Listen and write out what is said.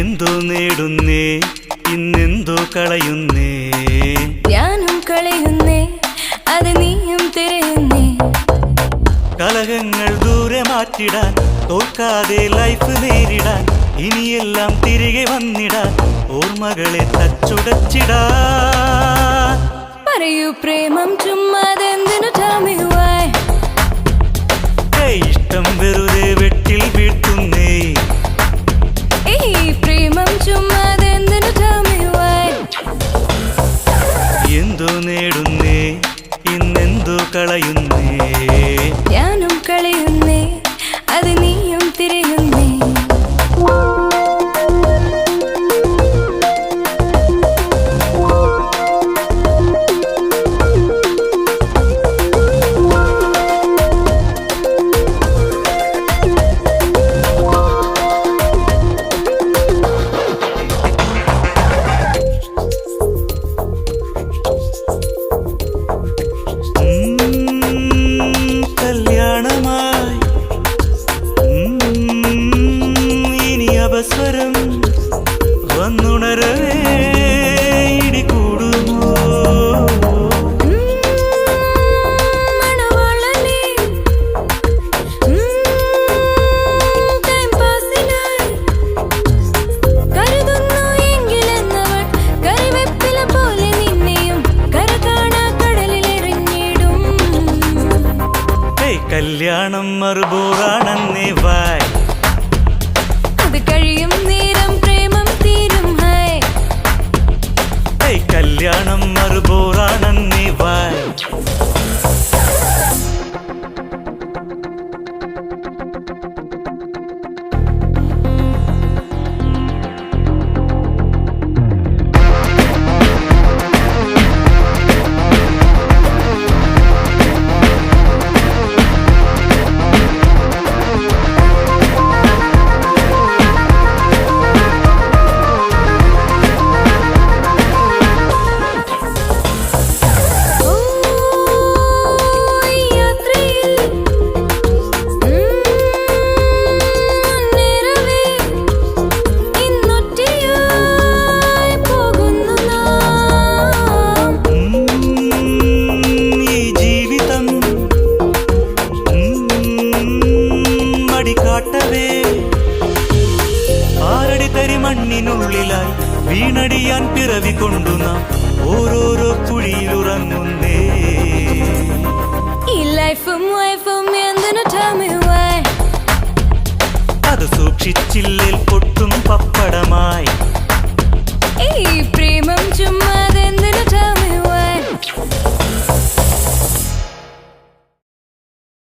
എന്തോ നേടുന്നേ? ഇന്നെന്തോ കളയുന്നേ? ഞാനും കളയുന്നേ അത് നീയും തിരയുന്നേ കലഹങ്ങൾ ദൂരെ മാറ്റിടാൻ തോൽക്കാതെ ലൈഫ് നേരിടാൻ ഇനിയെല്ലാം തിരികെ വന്നിടാൻ ഓർമ്മകളെ തച്ചുടച്ചിടാ പറയൂ പ്രേമം ചുമ്മാതെന്തിനു കളയുന്നേ. ഞാനും കളയുന്നേ. കല്യാണം മറുപൂറാണെന്നേ വായ്. അത് കഴിയും നേരം മണ്ണിനുള്ളിലായി വീണടിയാൻ പിറവി കൊണ്ടു നാം ഓരോരോ കുഴിയിലുറങ്ങുന്നേ. അത് സൂക്ഷിച്ചില്ലേൽ പൊട്ടും പപ്പടമായി.